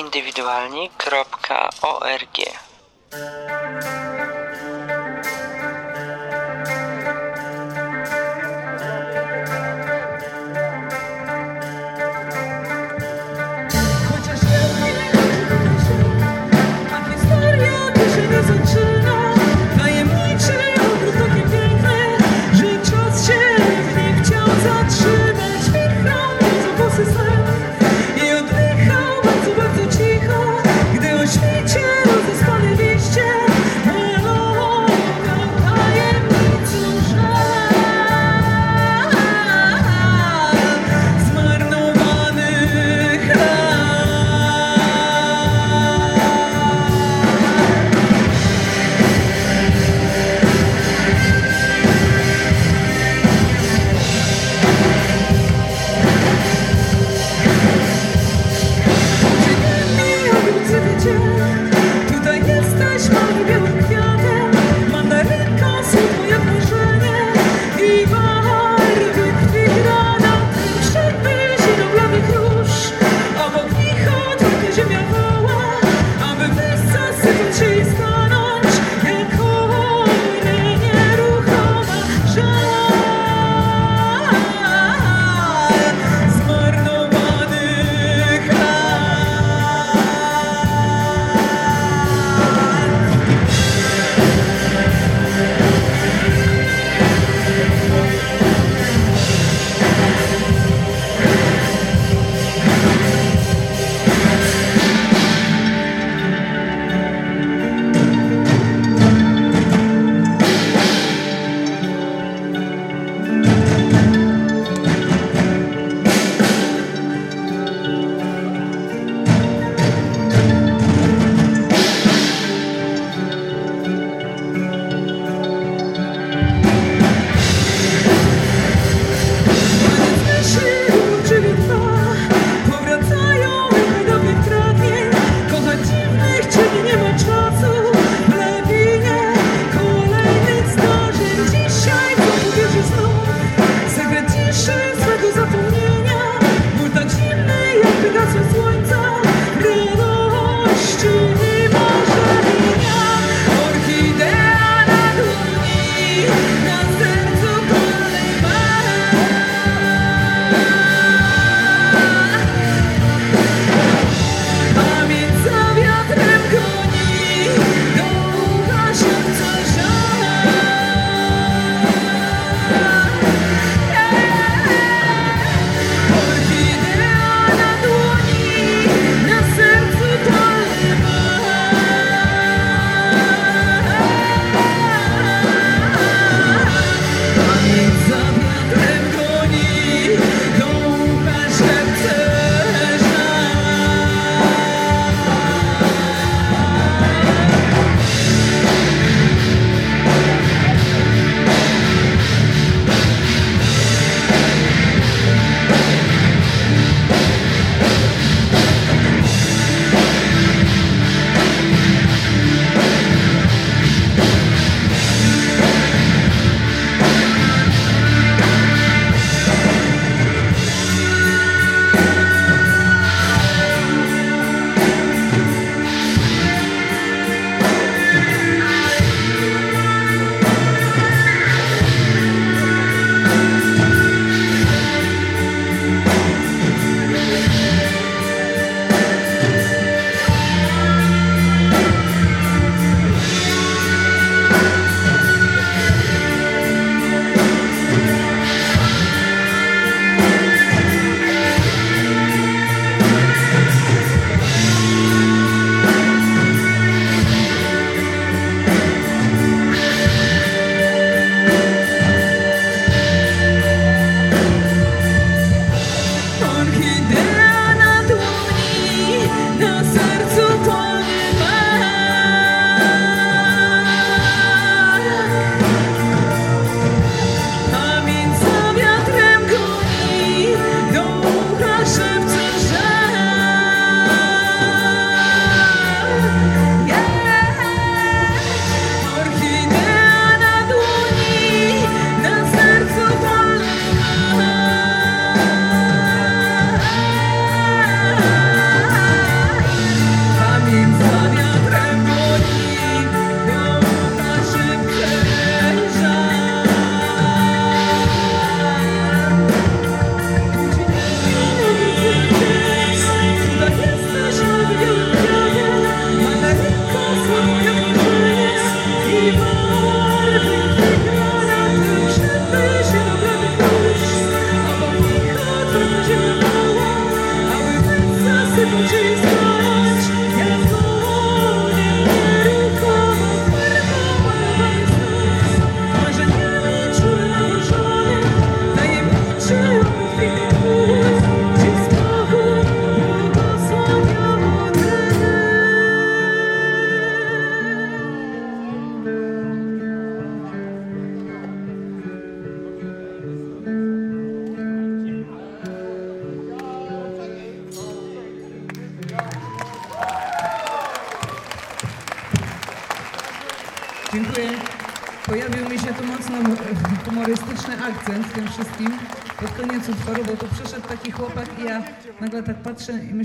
indywidualni.org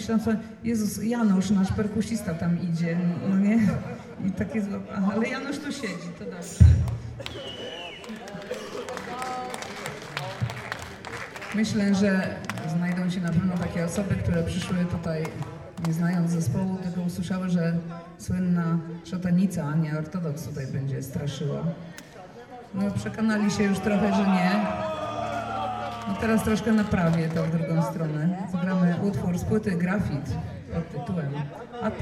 myślałam sobie, Jezus, Janusz, nasz perkusista tam idzie, no nie? I takie złap... ale Janusz tu siedzi, to dobrze. Myślę, że znajdą się na pewno takie osoby, które przyszły tutaj nie znając zespołu, tylko usłyszały, że słynna szatanica, a nie ortodoks tutaj będzie straszyła. No przekonali się już trochę, że nie. No teraz troszkę naprawię tą drugą stronę. Zagramy utwór z płyty Grafit pod tytułem AT.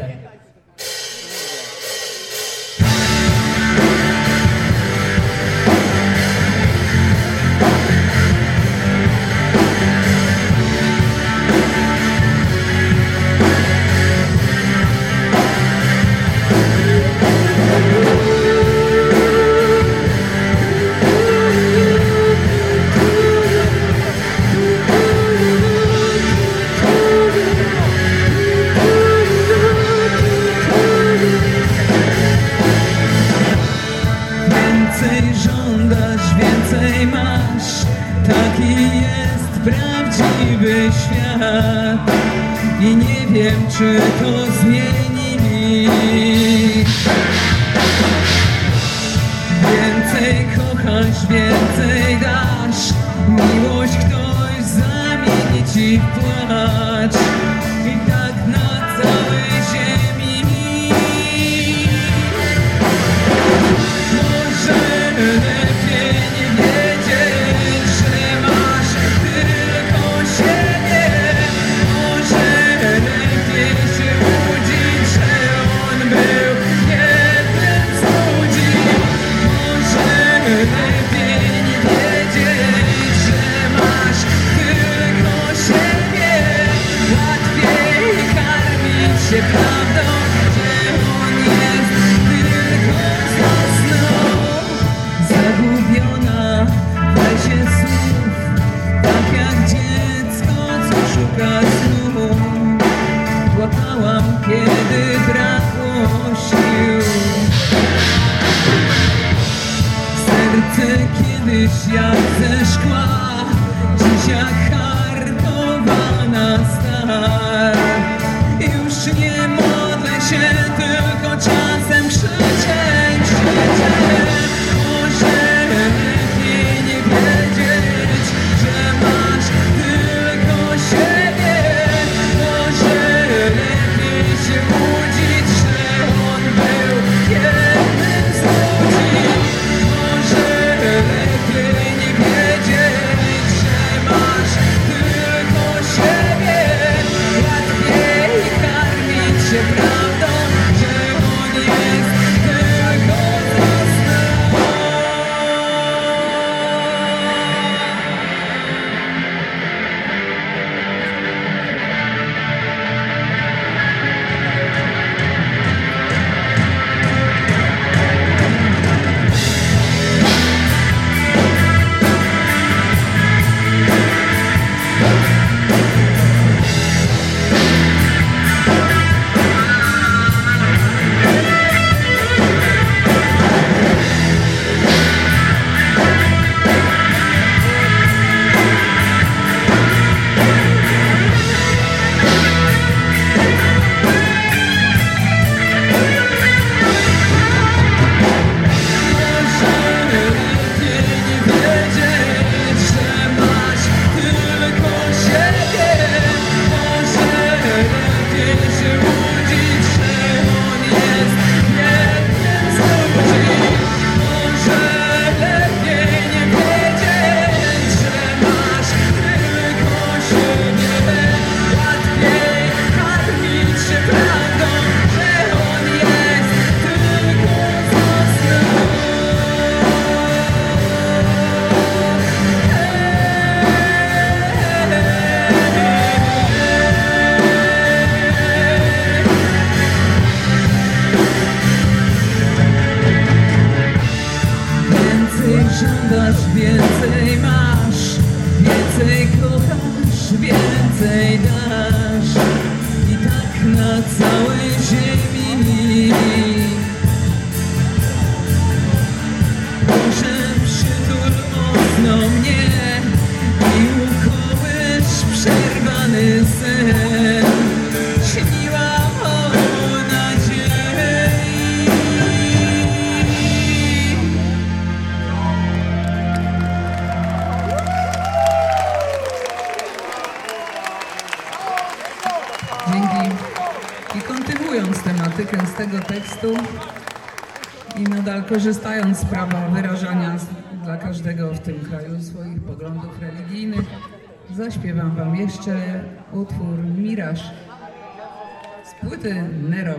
Zaśpiewam Wam jeszcze utwór Miraż z płyty Nero.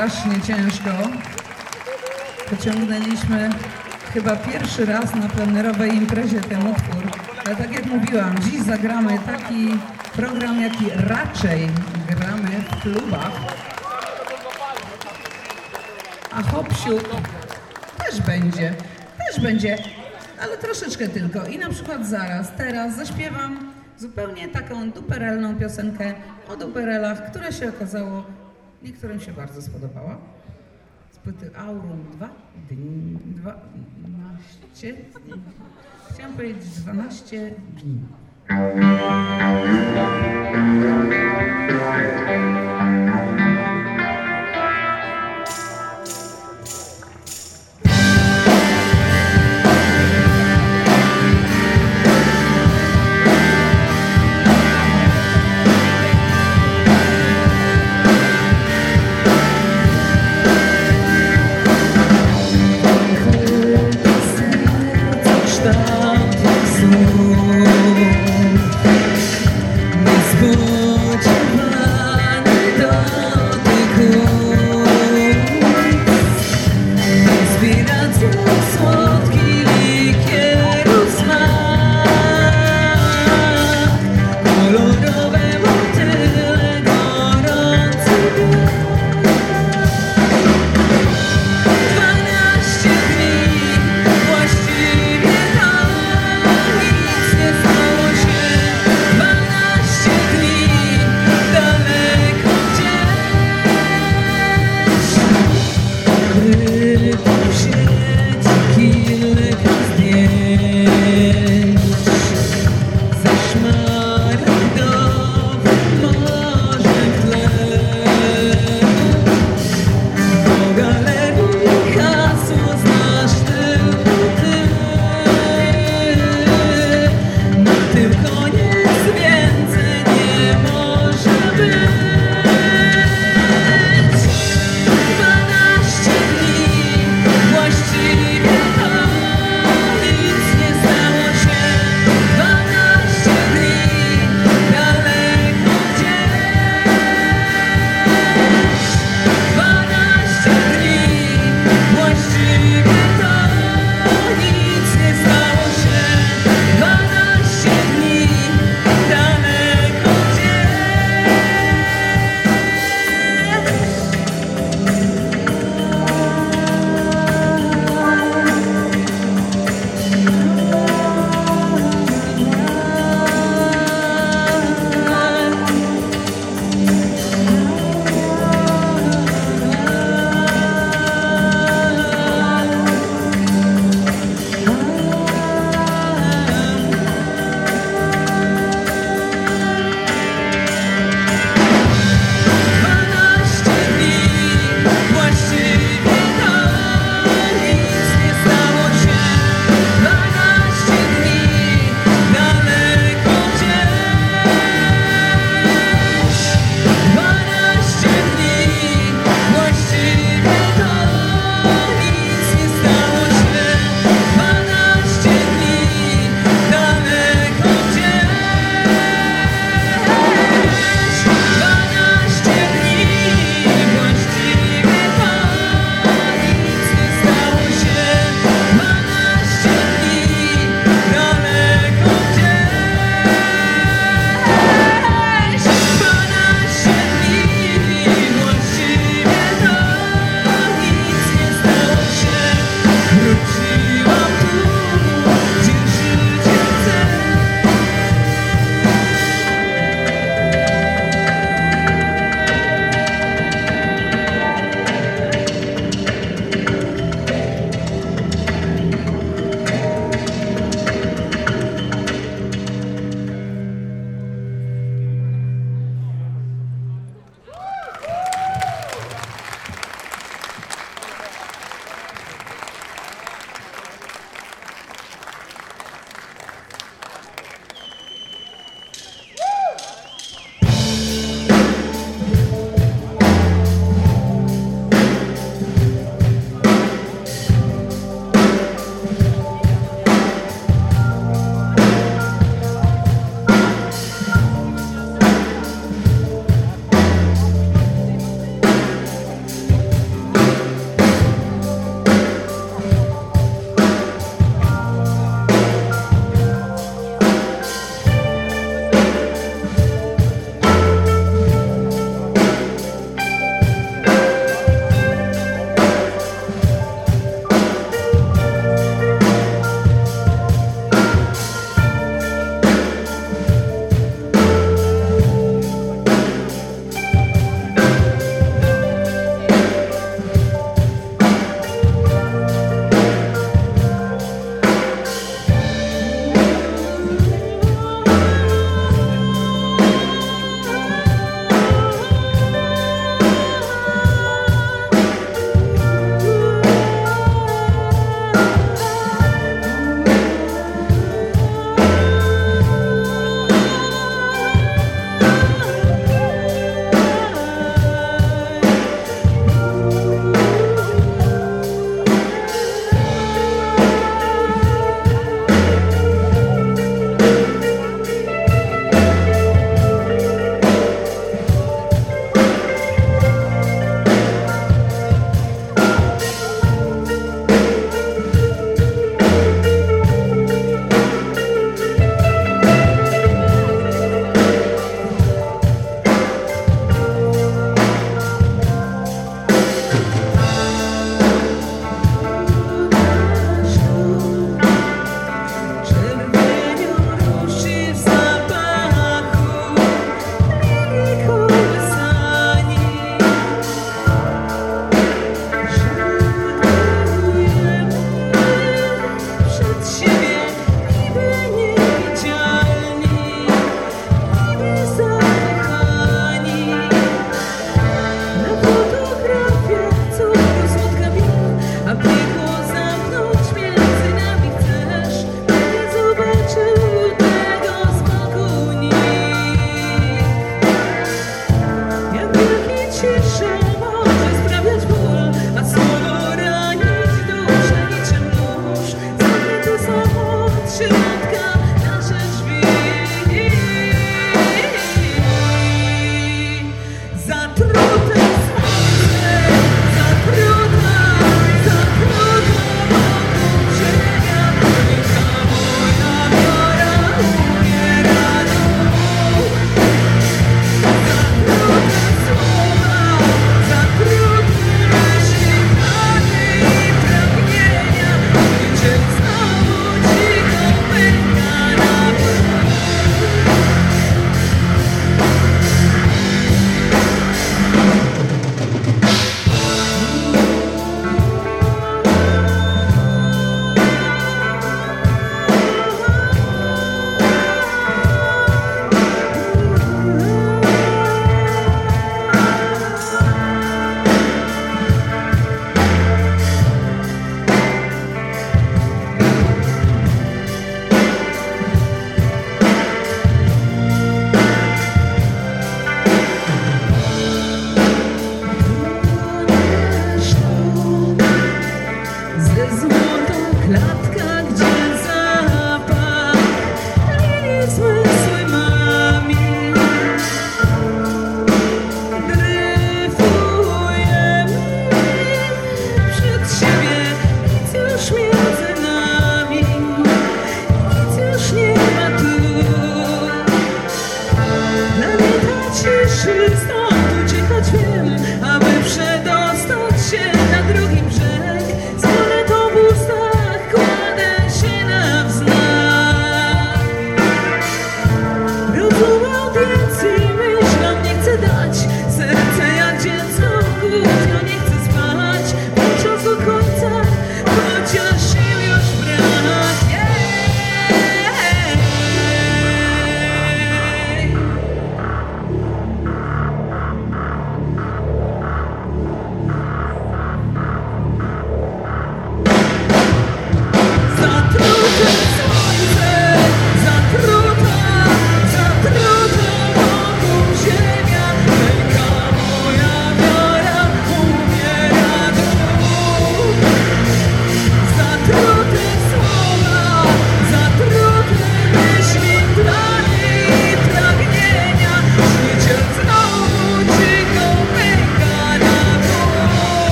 Strasznie ciężko. Pociągnęliśmy chyba pierwszy raz na plenerowej imprezie ten utwór. Ale tak jak mówiłam, dziś zagramy taki program, jaki raczej gramy w klubach. A Hopsiu też będzie, też będzie, ale troszeczkę tylko. I na przykład zaraz, teraz zaśpiewam zupełnie taką duperelną piosenkę o duperelach, która się okazało, niektórym się bardzo spodobała. Z płyty Aurum 2, dni, 12, chciałam powiedzieć 12 dni.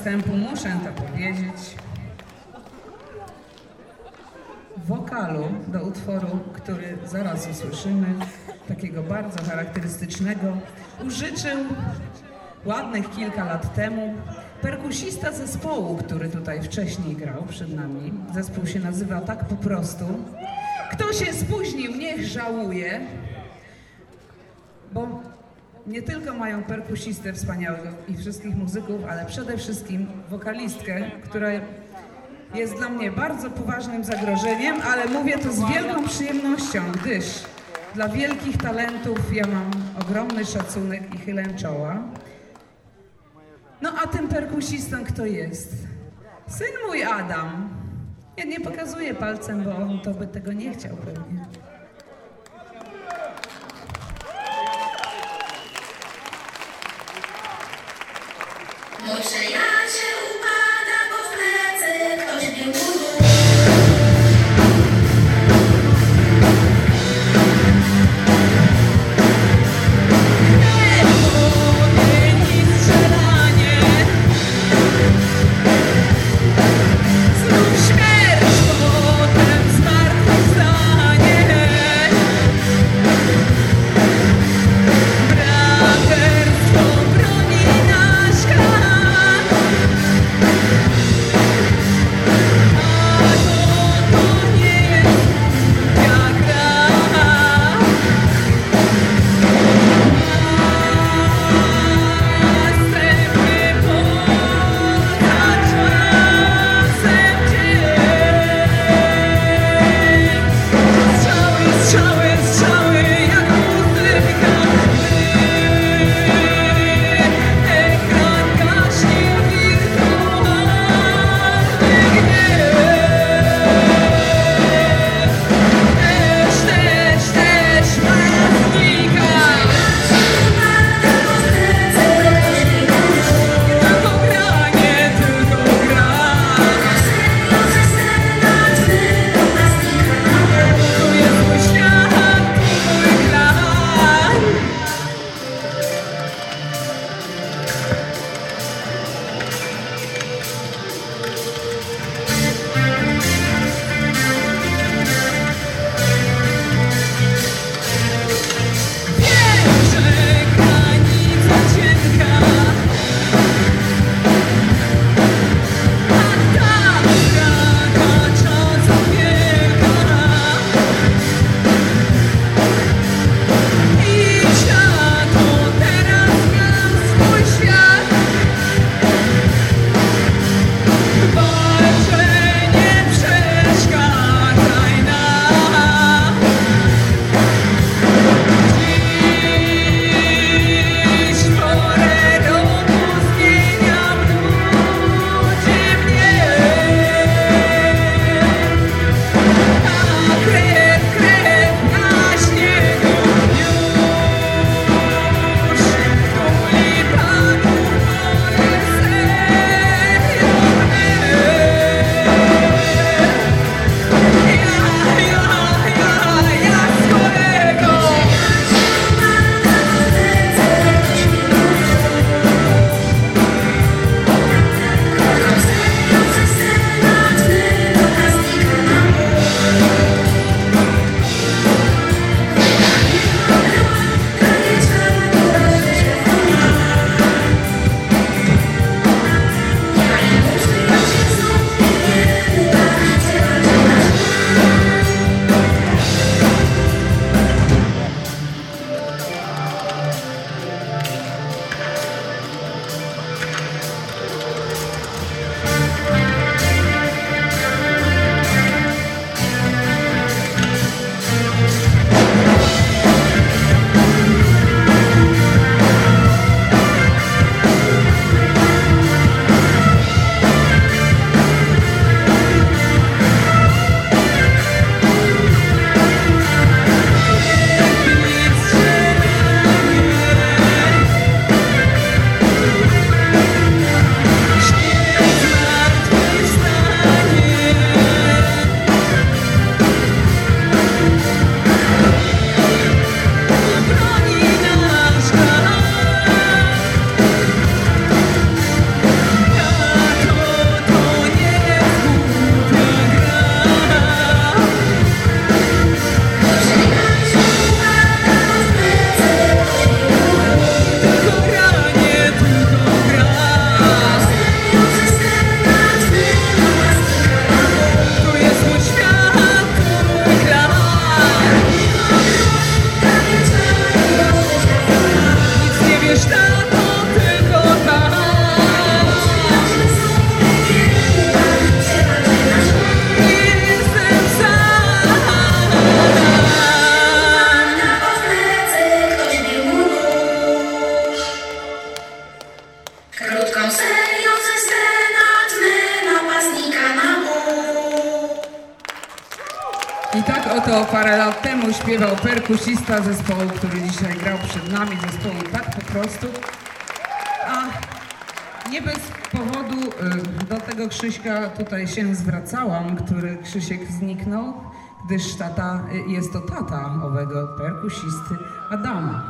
Wstępu muszę to powiedzieć. Wokalu do utworu, który zaraz usłyszymy, takiego bardzo charakterystycznego, użyczył ładnych kilka lat temu perkusista zespołu, który tutaj wcześniej grał przed nami. Zespół się nazywa tak po prostu. Kto się spóźnił, niech żałuje, bo nie tylko mają perkusistę wspaniałego i wszystkich muzyków, ale przede wszystkim wokalistkę, która jest dla mnie bardzo poważnym zagrożeniem, ale mówię to z wielką przyjemnością, gdyż dla wielkich talentów ja mam ogromny szacunek i chylę czoła. No a tym perkusistą kto jest? Syn mój Adam. Ja nie pokazuję palcem, bo on to by tego nie chciał pewnie. Mój przyjaciel perkusista zespołu, który dzisiaj grał przed nami, zespołu tak po prostu. A nie bez powodu y, do tego Krzyśka tutaj się zwracałam, który Krzysiek zniknął, gdyż tata, y, jest to tata owego perkusisty Adama.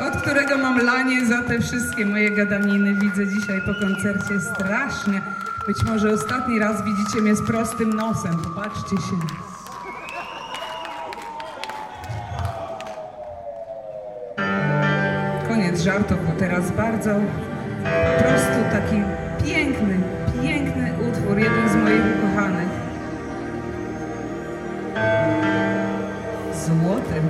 Od którego mam lanie za te wszystkie moje gadaniny. Widzę dzisiaj po koncercie strasznie. Być może ostatni raz widzicie mnie z prostym nosem. Popatrzcie się. Żartów, bo teraz bardzo po prostu taki piękny, piękny utwór, jeden z moich ukochanych. Złoty.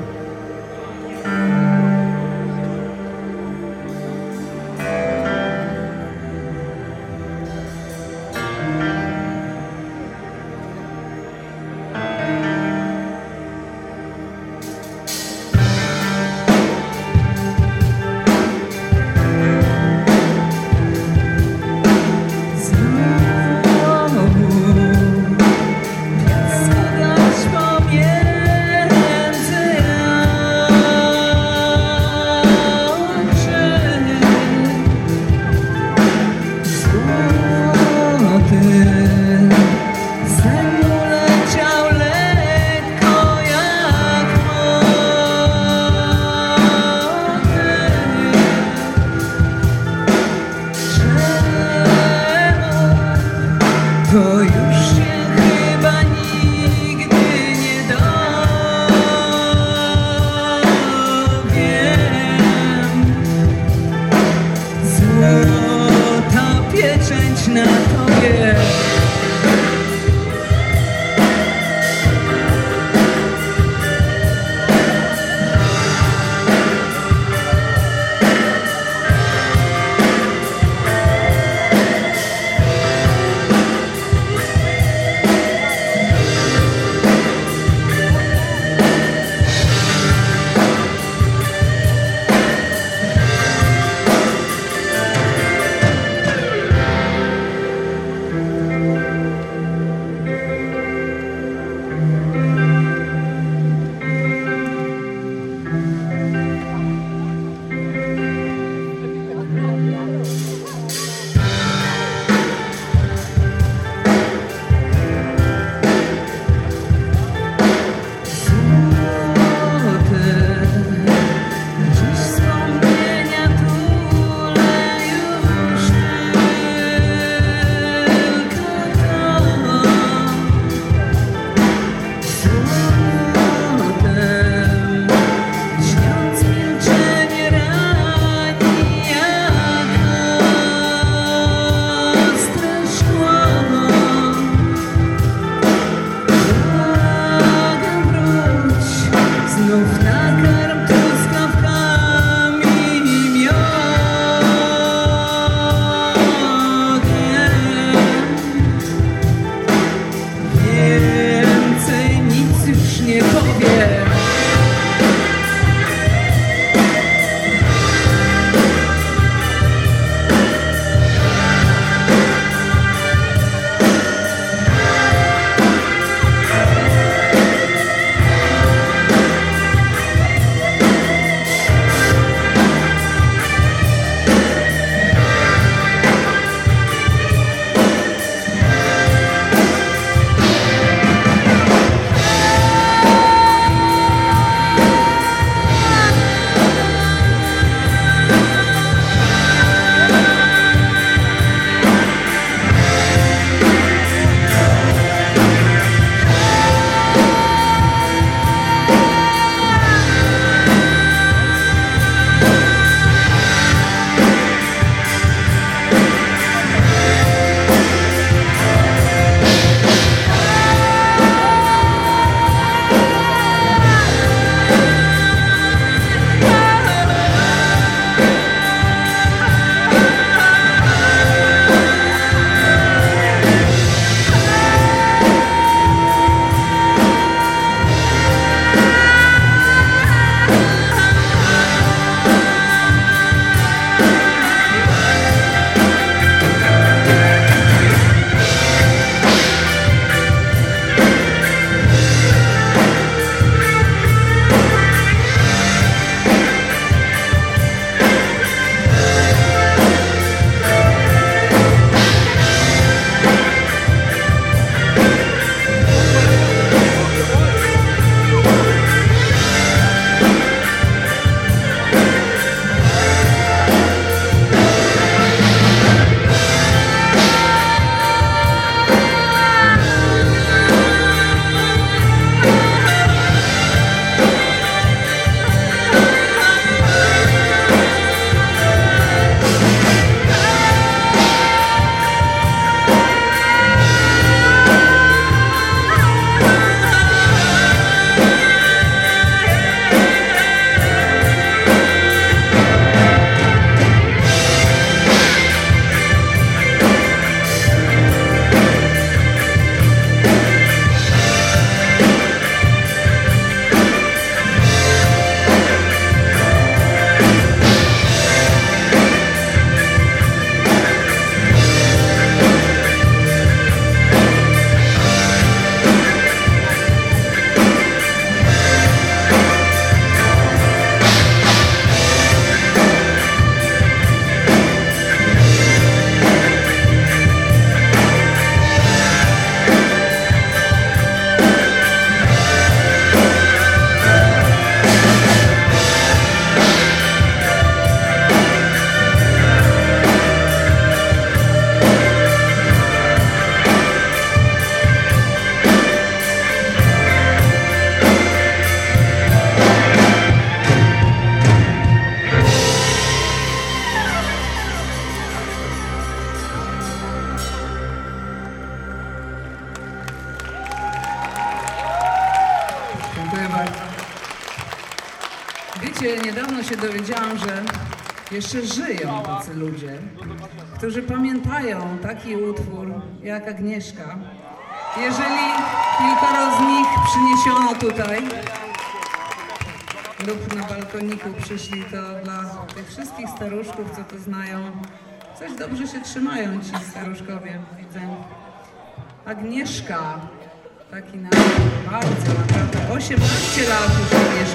Dowiedziałam, że jeszcze żyją tacy ludzie, którzy pamiętają taki utwór jak Agnieszka. Jeżeli kilkoro z nich przyniesiono tutaj lub na balkoniku przyszli, to dla tych wszystkich staruszków, co to znają, coś dobrze się trzymają ci staruszkowie, widzę. Agnieszka, taki na bardzo naprawdę, 18 lat już Agnieszka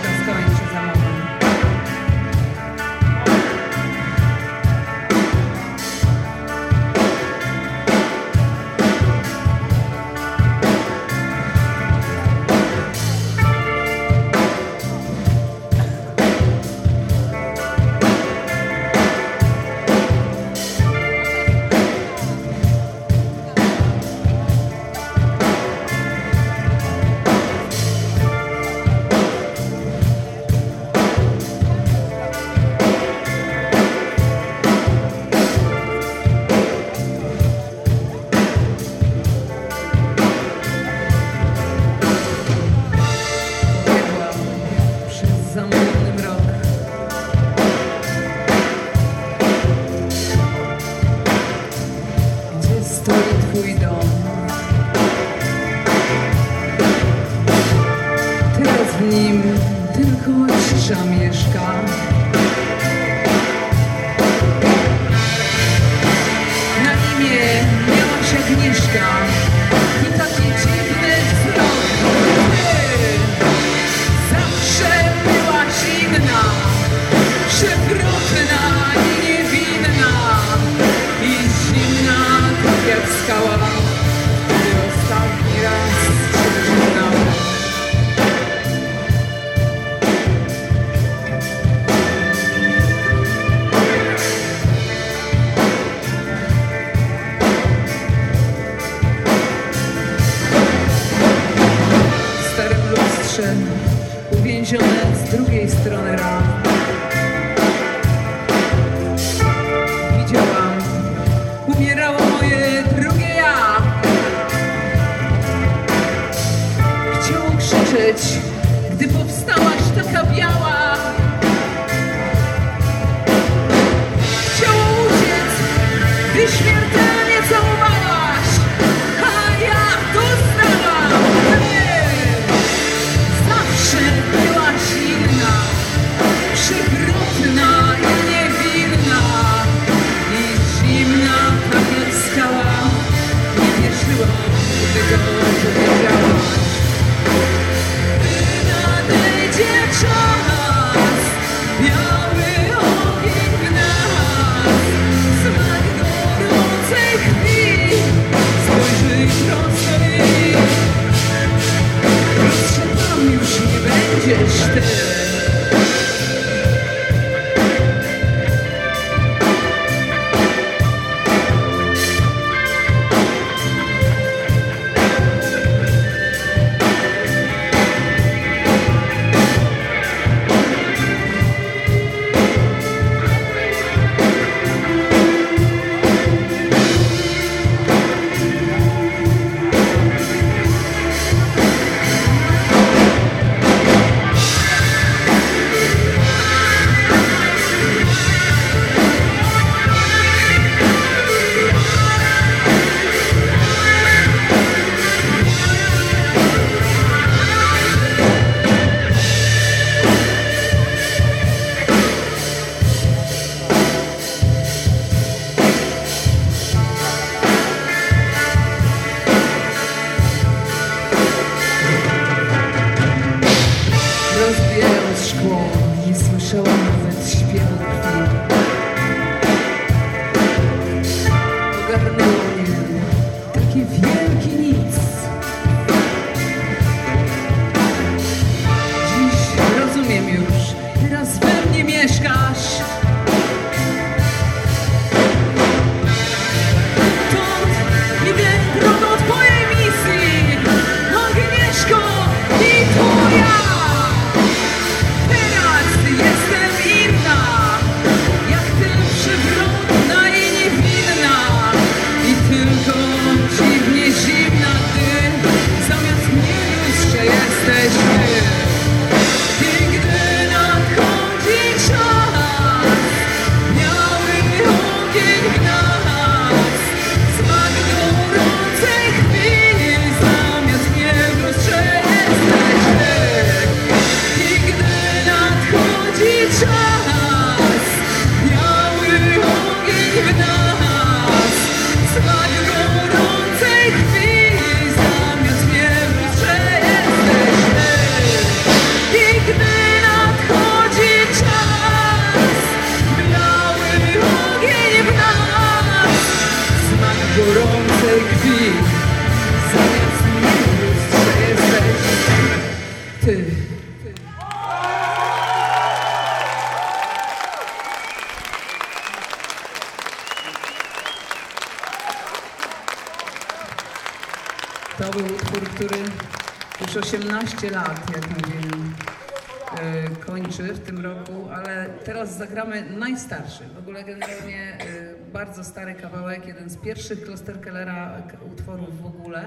najstarszy. W ogóle generalnie e, bardzo stary kawałek, jeden z pierwszych Klosterkellera k- utworów w ogóle.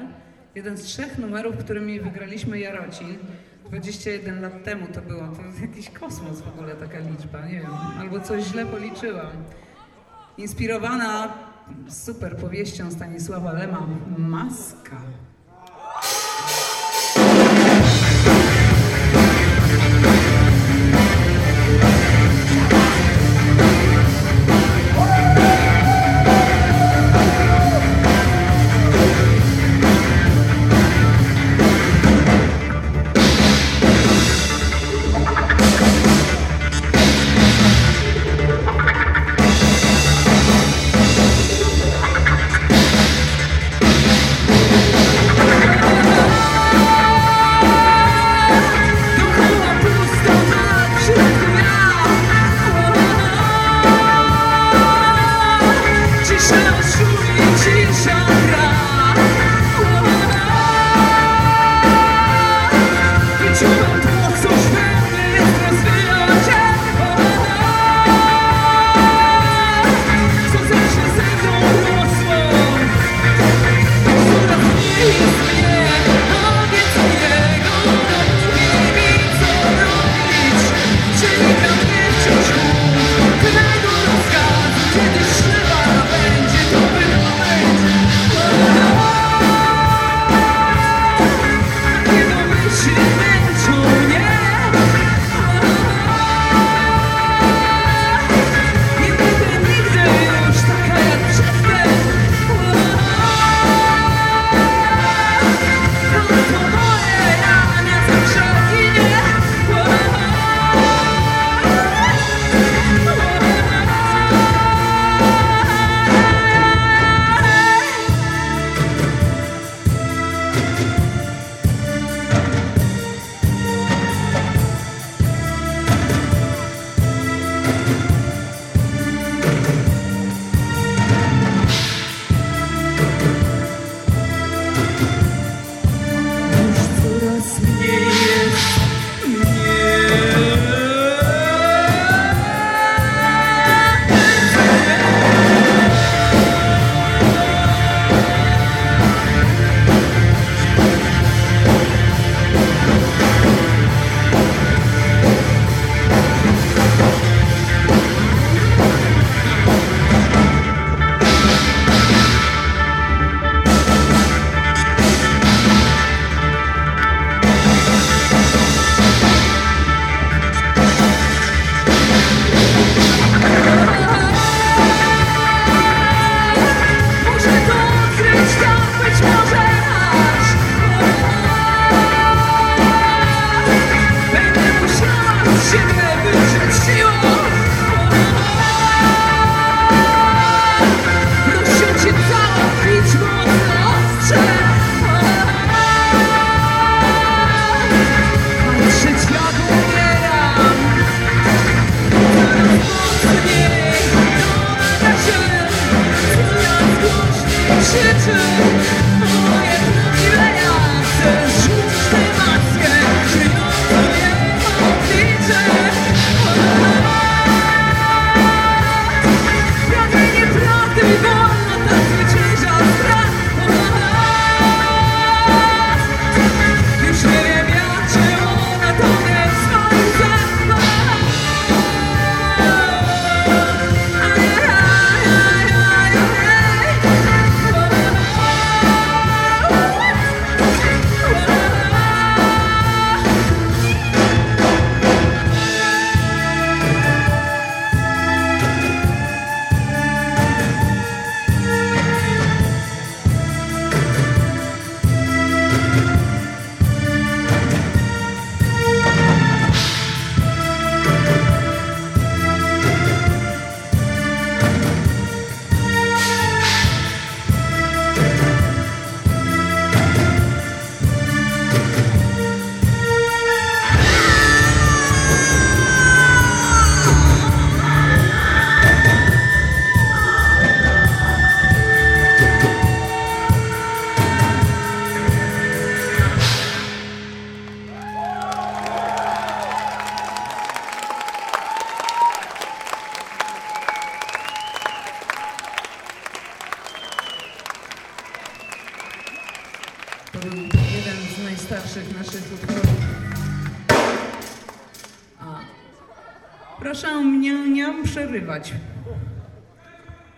Jeden z trzech numerów, którymi wygraliśmy Jarocin. 21 lat temu to było. To jest jakiś kosmos w ogóle taka liczba, nie wiem. Albo coś źle policzyłam. Inspirowana super powieścią Stanisława Lema Maska.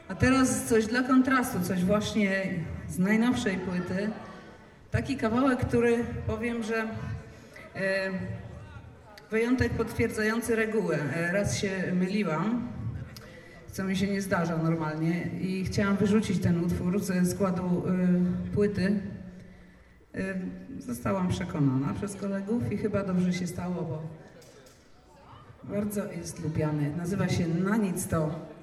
A teraz coś dla kontrastu, coś właśnie z najnowszej płyty. Taki kawałek, który powiem, że e, wyjątek potwierdzający regułę. E, raz się myliłam, co mi się nie zdarza normalnie i chciałam wyrzucić ten utwór ze składu e, płyty. E, zostałam przekonana przez kolegów i chyba dobrze się stało, bo bardzo jest lubiany. Nazywa się Na nic to.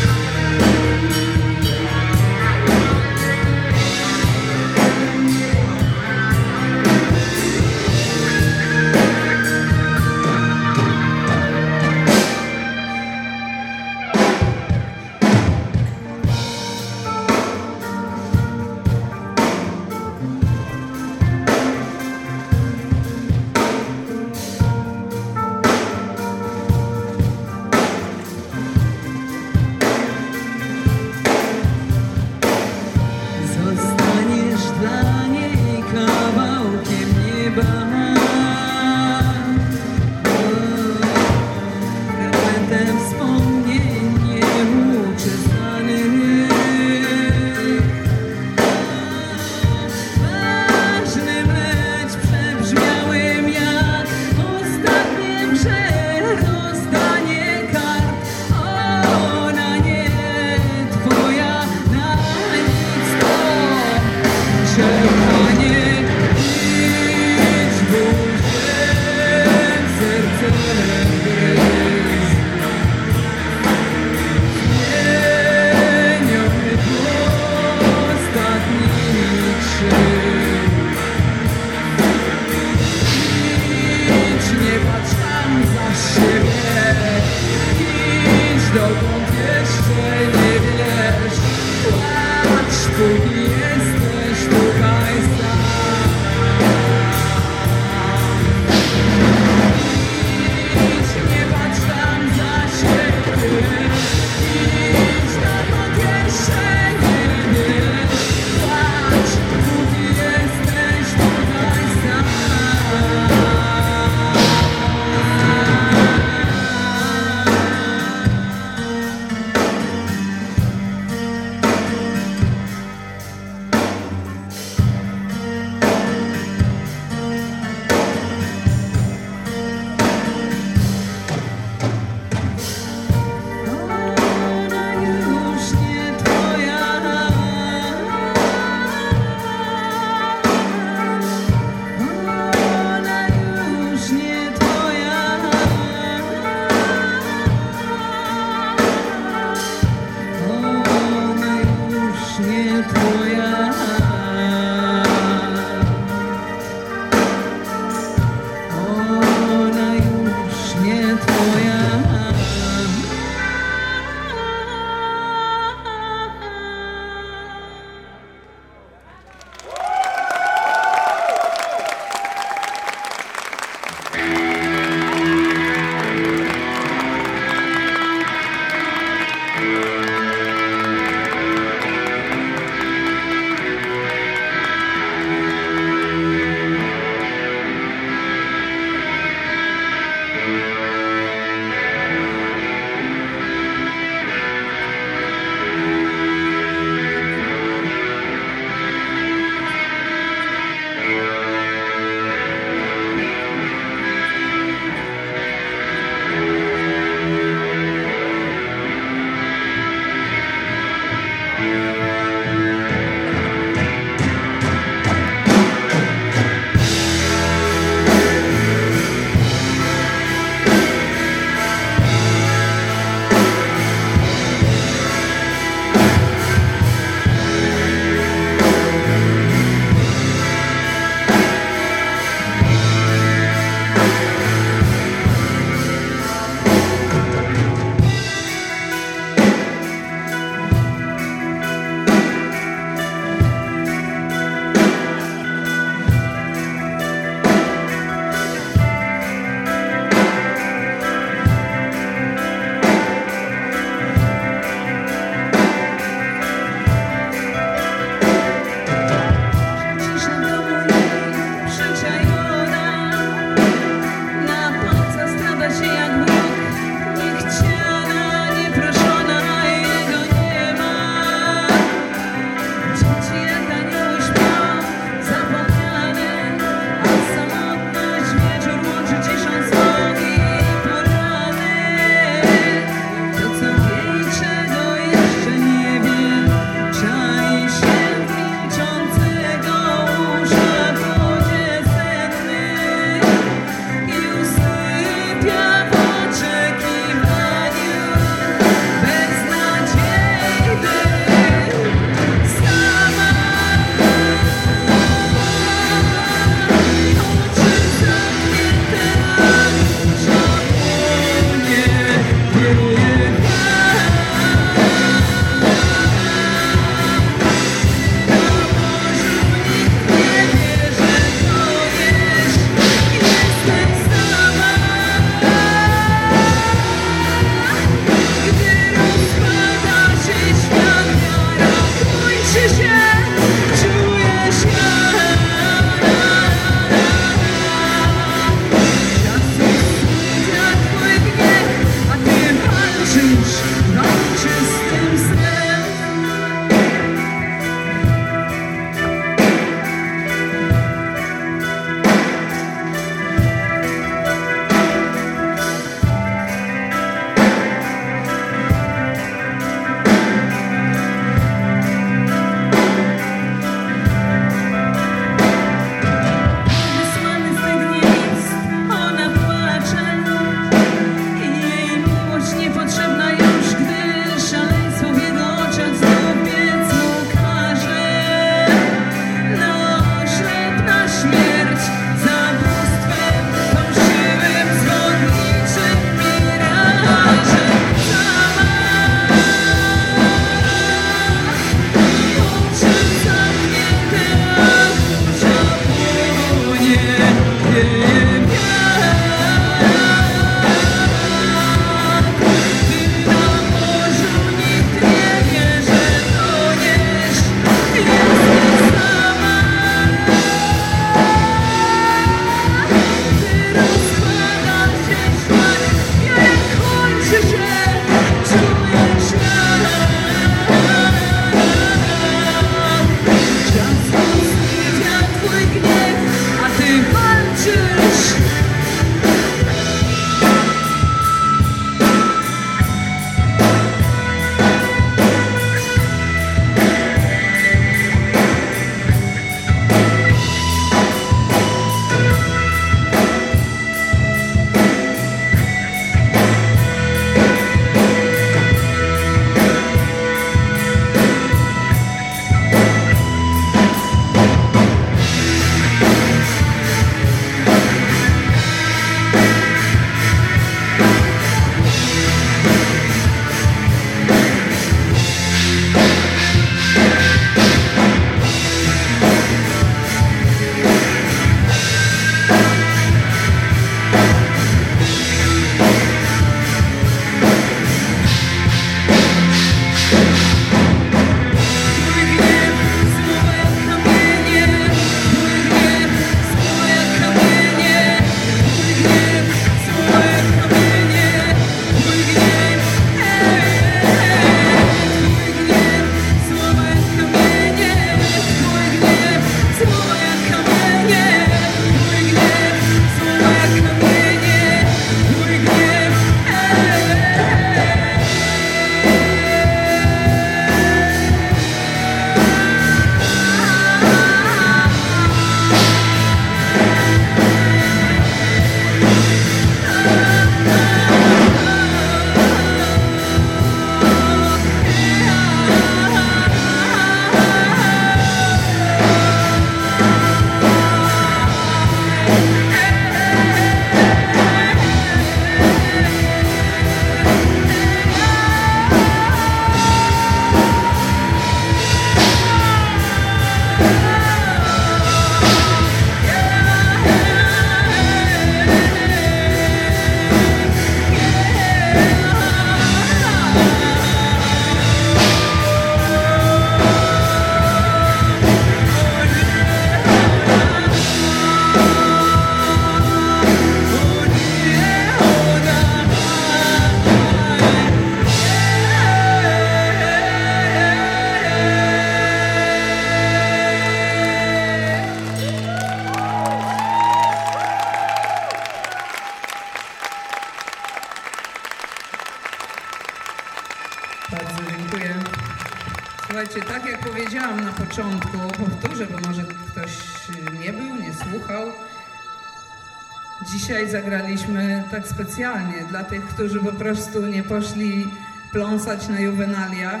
Tak specjalnie dla tych, którzy po prostu nie poszli pląsać na juwenaliach.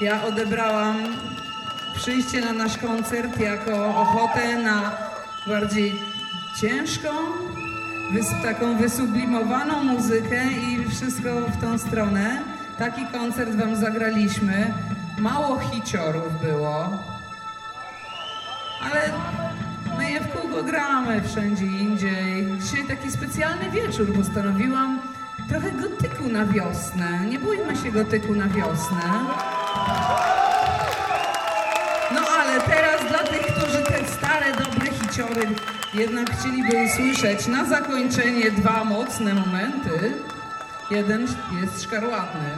Ja odebrałam przyjście na nasz koncert jako ochotę na bardziej ciężką, taką wysublimowaną muzykę i wszystko w tą stronę. Taki koncert wam zagraliśmy. Mało hiciorów było, ale my je w kółko gramy wszędzie indziej. Dzisiaj taki specjalny wieczór postanowiłam trochę gotyku na wiosnę. Nie bójmy się gotyku na wiosnę. No ale teraz dla tych, którzy te stare, dobre hiciory jednak chcieliby usłyszeć na zakończenie dwa mocne momenty. Jeden jest szkarłatny.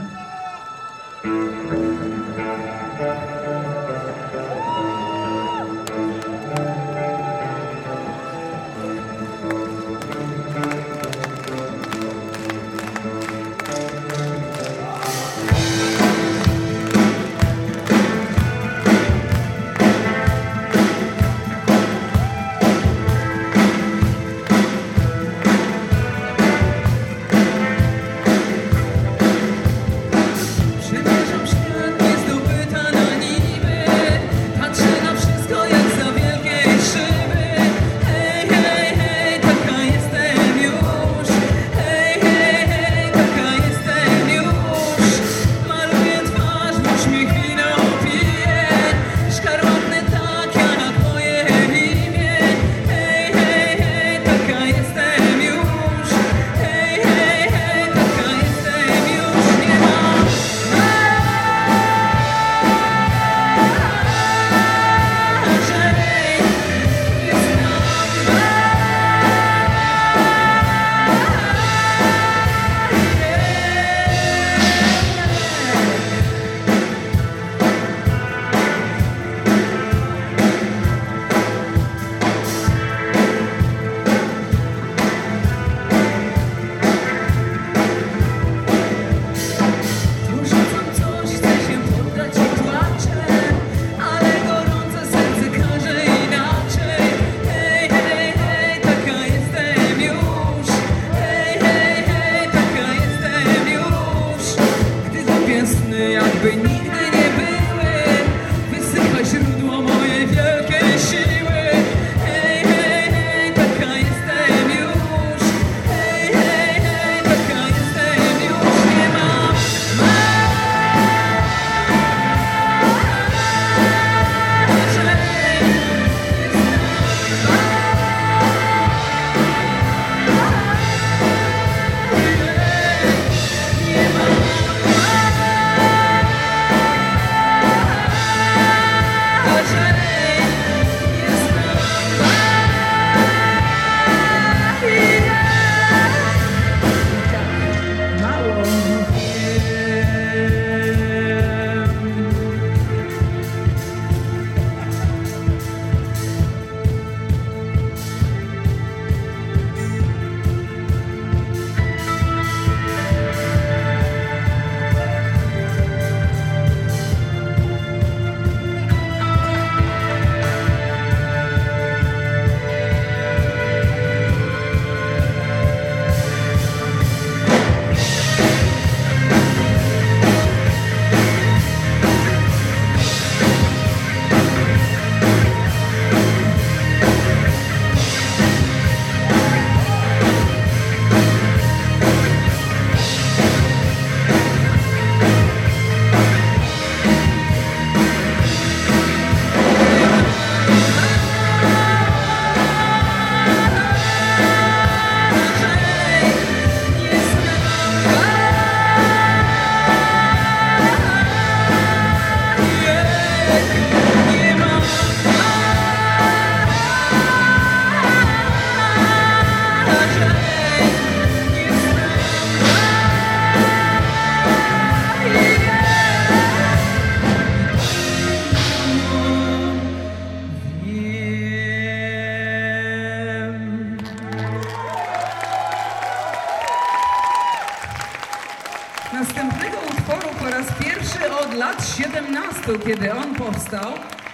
Kiedy on powstał,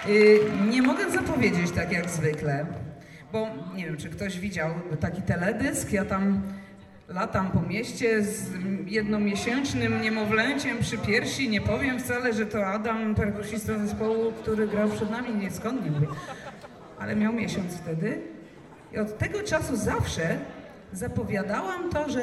y, nie mogę zapowiedzieć tak jak zwykle, bo nie wiem, czy ktoś widział taki teledysk, ja tam latam po mieście z jednomiesięcznym niemowlęciem przy piersi, nie powiem wcale, że to Adam, perkusista zespołu, który grał przed nami, nie skąd nie wie, ale miał miesiąc wtedy. I od tego czasu zawsze zapowiadałam to, że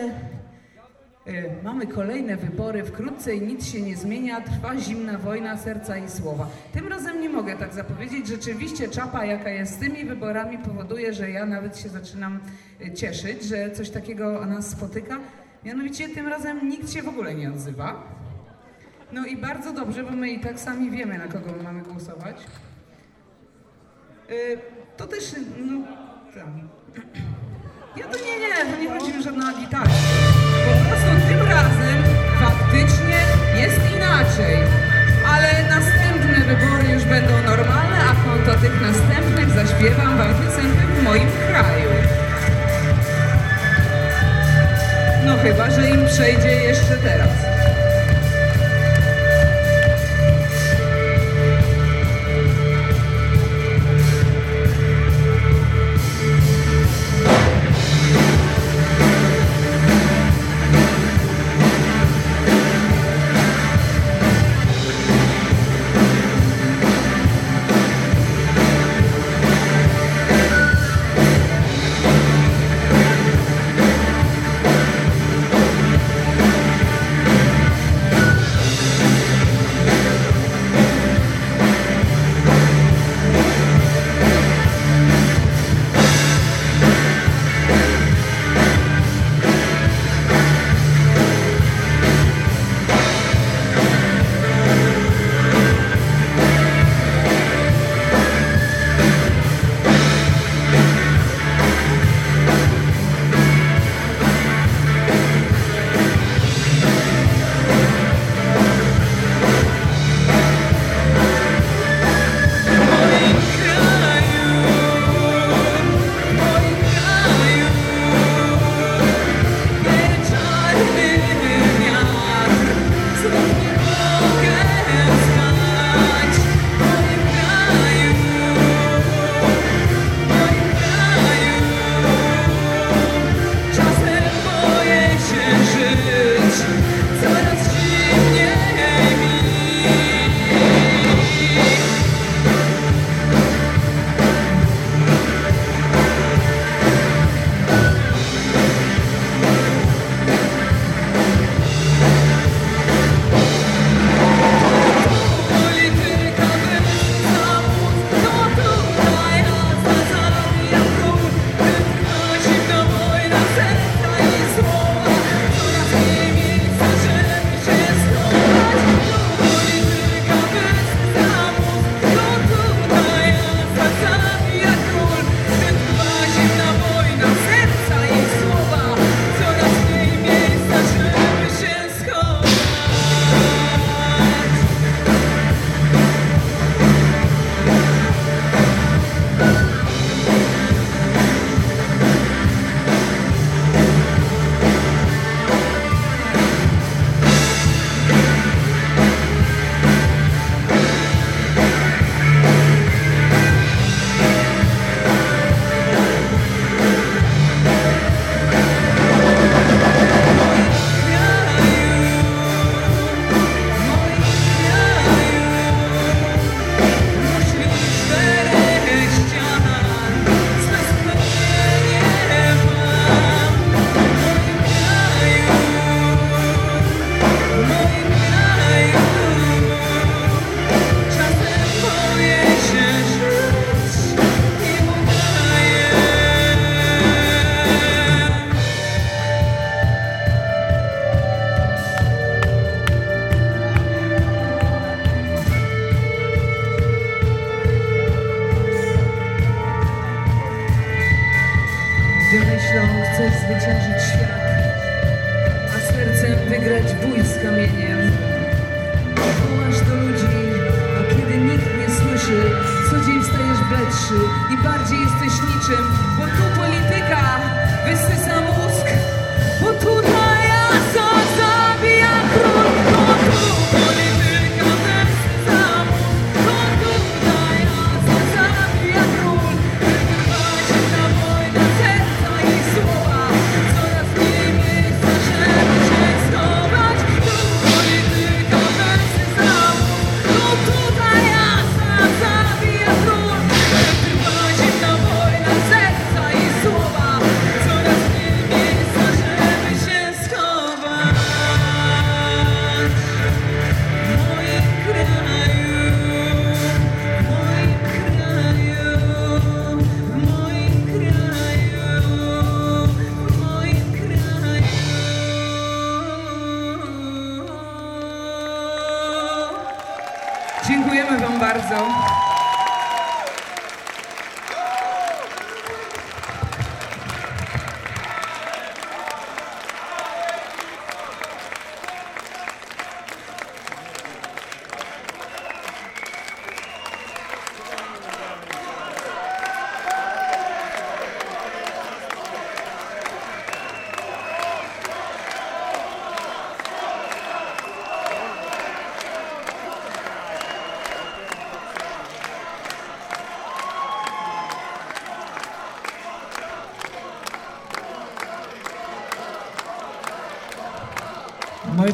Mamy kolejne wybory, wkrótce i nic się nie zmienia, trwa zimna wojna serca i słowa. Tym razem nie mogę tak zapowiedzieć. Rzeczywiście czapa, jaka jest z tymi wyborami, powoduje, że ja nawet się zaczynam y, cieszyć, że coś takiego nas spotyka. Mianowicie tym razem nikt się w ogóle nie odzywa. No i bardzo dobrze, bo my i tak sami wiemy, na kogo my mamy głosować. Y, To też, no, tam. Ja to nie, nie, to nie chodzi mi żadna agitacja. Po przejdzie jeszcze teraz.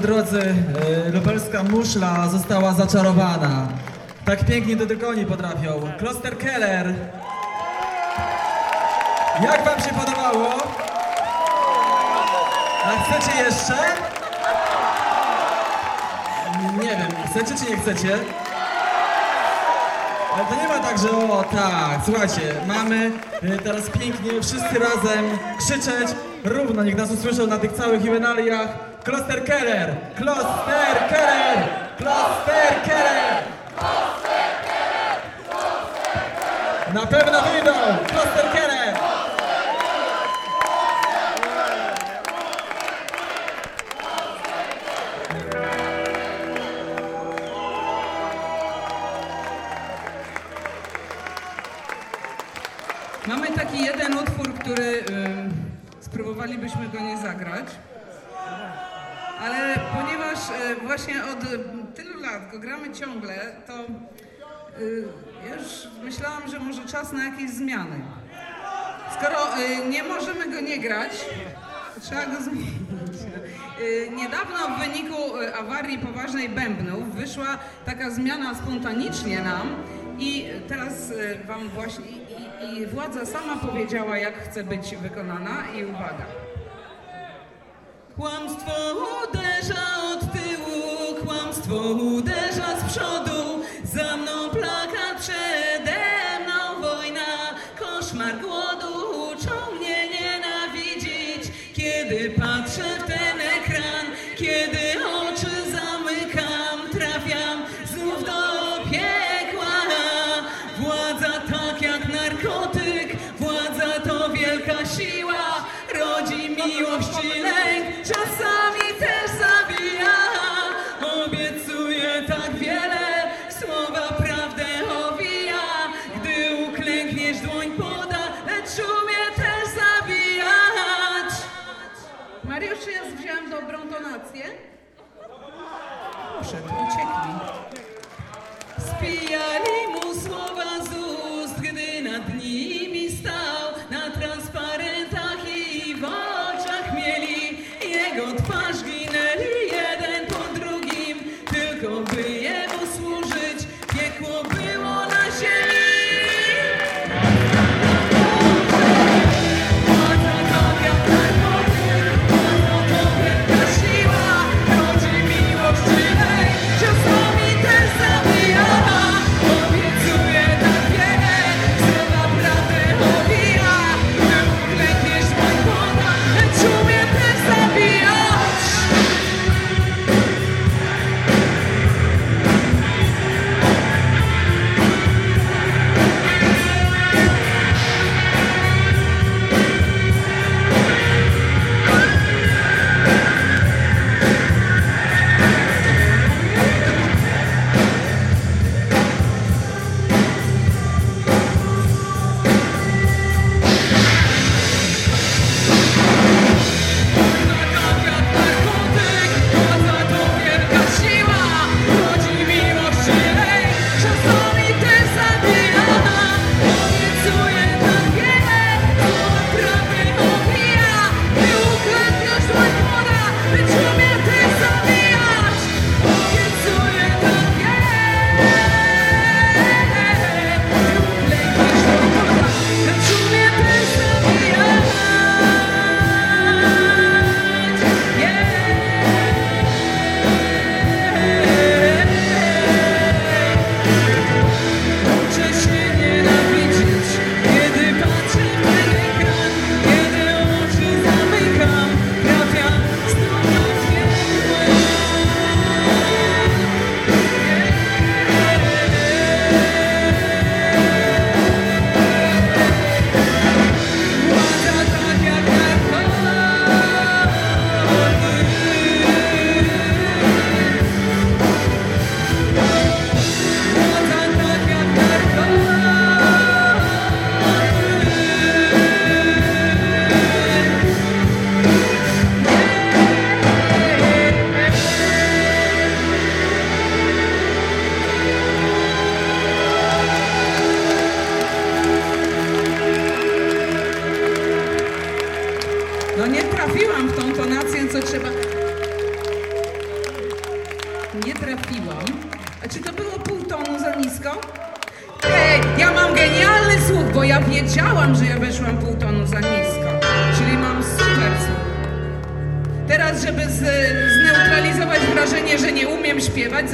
Drodzy, e, lubelska muszla została zaczarowana. Tak pięknie to tylko oni potrafią. Kloster Keller. Jak wam się podobało? A chcecie jeszcze? Nie wiem, chcecie czy nie chcecie? Ale to nie ma tak, że o tak, słuchajcie, mamy y, teraz pięknie wszyscy razem krzyczeć równo, niech nas usłyszą na tych całych juwenaliach. Kloster Keller! Kloster Keller! Myślałam, że może czas na jakieś zmiany. Skoro y, nie możemy go nie grać, trzeba go zmienić. Y, Niedawno w wyniku y, awarii poważnej bębnów wyszła taka zmiana spontanicznie nam i teraz y, wam właśnie i, i władza sama powiedziała jak chce być wykonana i uwaga. Kłamstwo uderza od tyłu, kłamstwo uderza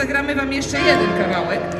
zagramy Wam jeszcze jeden kawałek.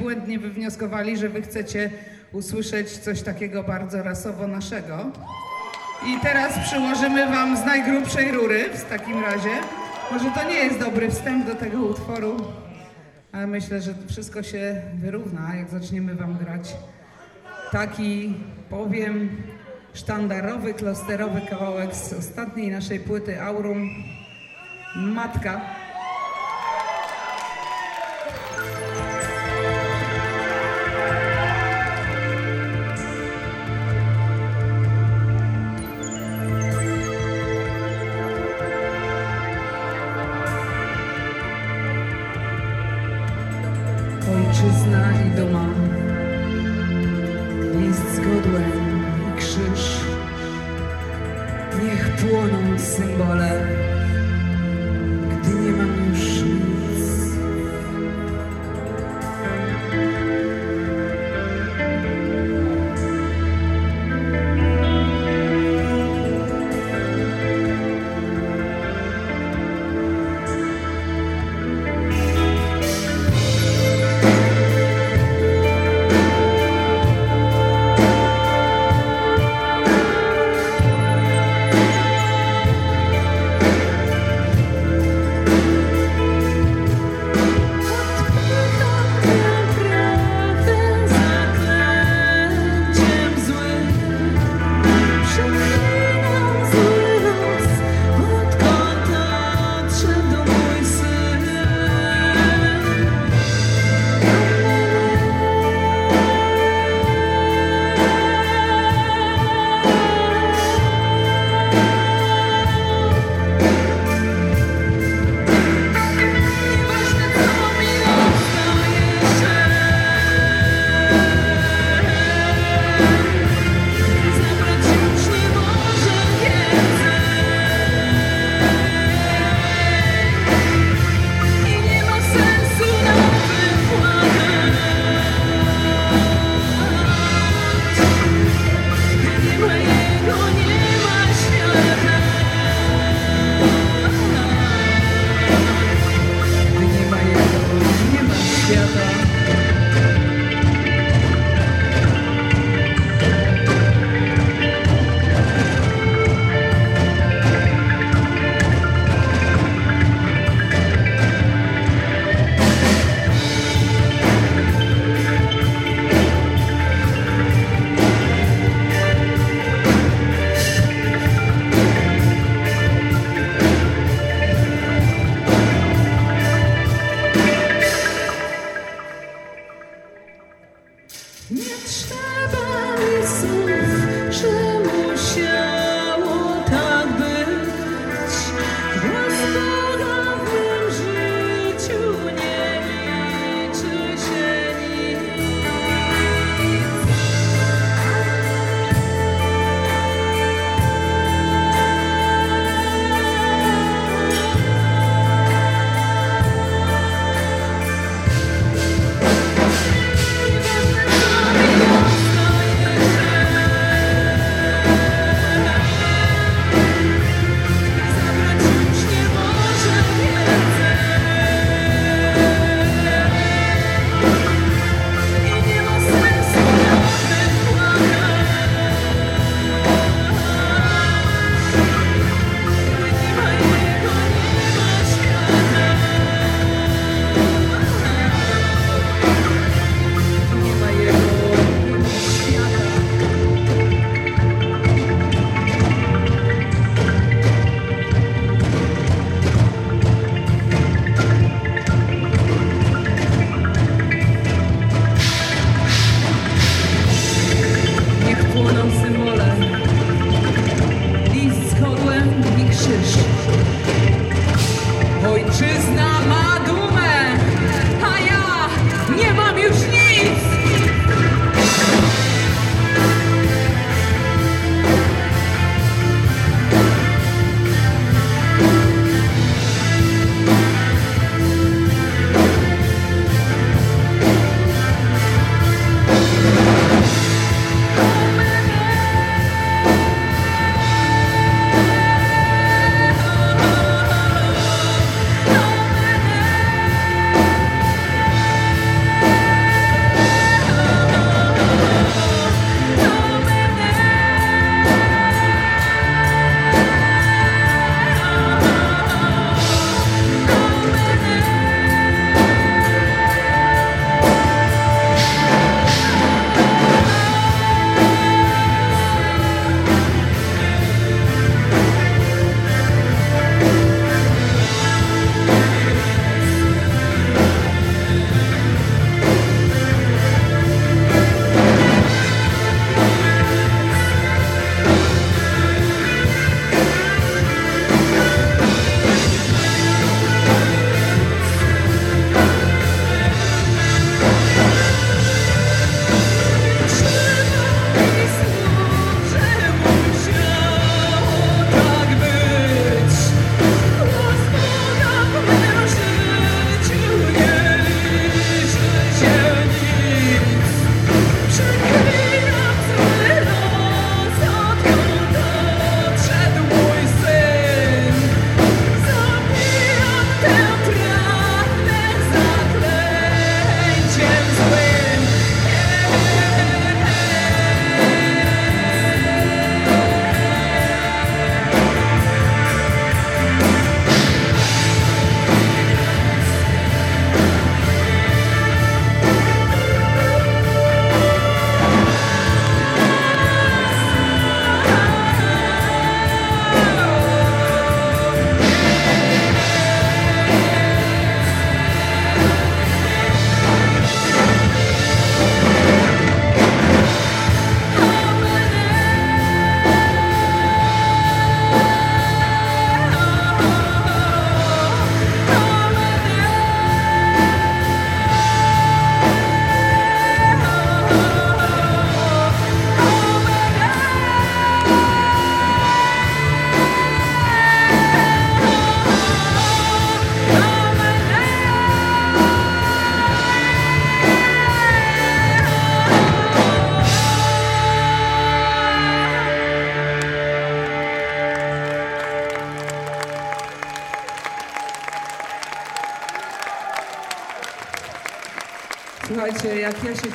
błędnie wywnioskowali, że wy chcecie usłyszeć coś takiego bardzo rasowo naszego. I teraz przyłożymy wam z najgrubszej rury w takim razie. Może to nie jest dobry wstęp do tego utworu, ale myślę, że wszystko się wyrówna, jak zaczniemy wam grać taki, powiem, sztandarowy, klosterowy kawałek z ostatniej naszej płyty Aurum Matka.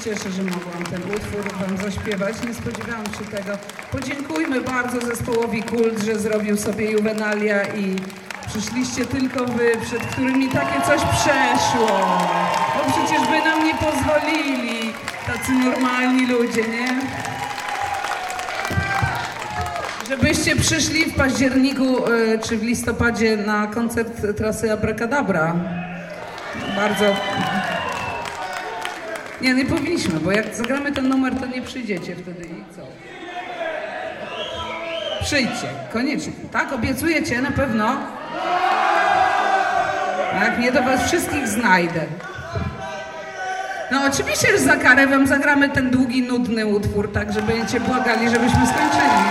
Cieszę, że mogłam ten utwór wam zaśpiewać. Nie spodziewałam się tego. Podziękujmy bardzo zespołowi Kult, że zrobił sobie juwenalia i przyszliście tylko wy, przed którymi takie coś przeszło. Bo przecież by nam nie pozwolili, tacy normalni ludzie, nie? Żebyście przyszli w październiku y, czy w listopadzie na koncert trasy Abracadabra. Bardzo. Nie, nie powinniśmy, bo jak zagramy ten numer, to nie przyjdziecie wtedy i co? Przyjdźcie, koniecznie. Tak, obiecujecie na pewno? A jak nie, to was wszystkich znajdę. No oczywiście, że za karę wam zagramy ten długi, nudny utwór, tak, że będziecie błagali, żebyśmy skończyli.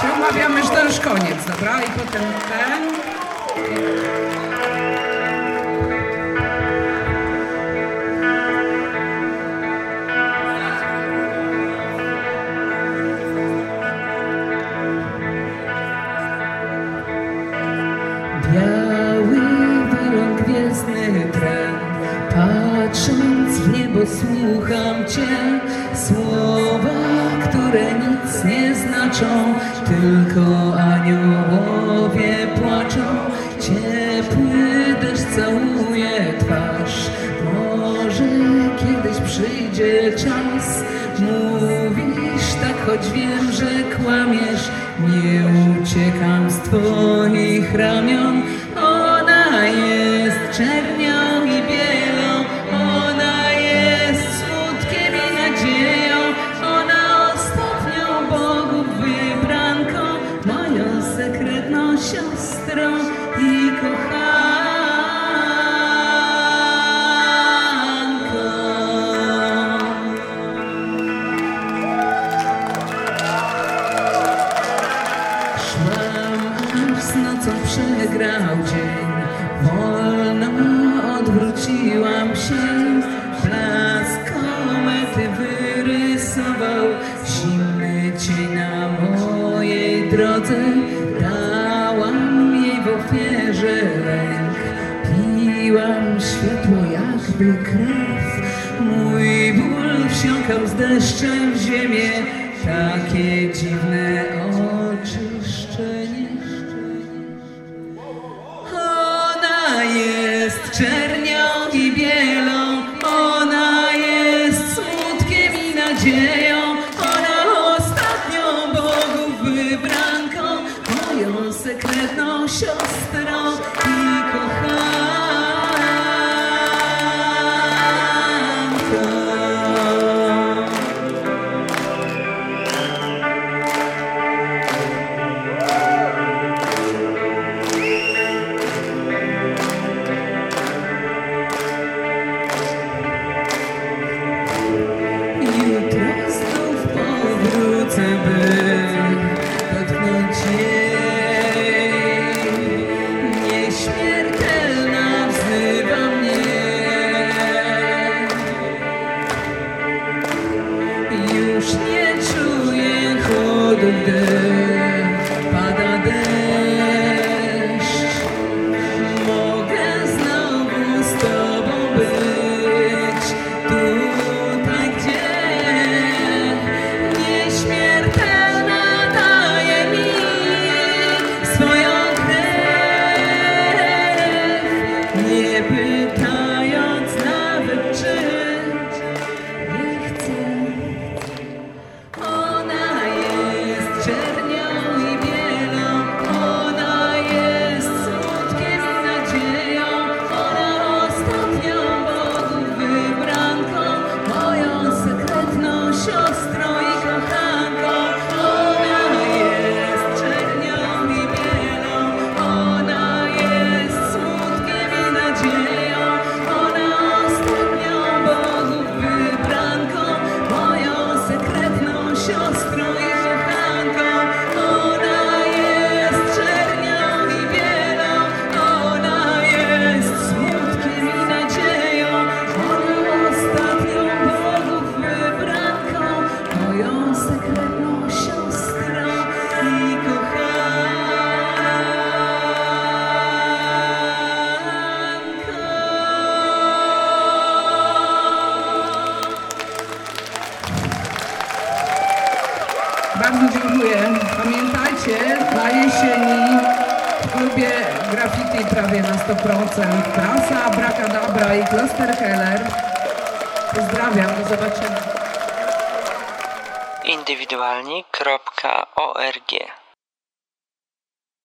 Się umawiamy, że to już koniec, dobra? I potem ten... wiem, że kłamiesz. Nie uciekam z twoich ramion z deszczem w ziemię. Takie dziwne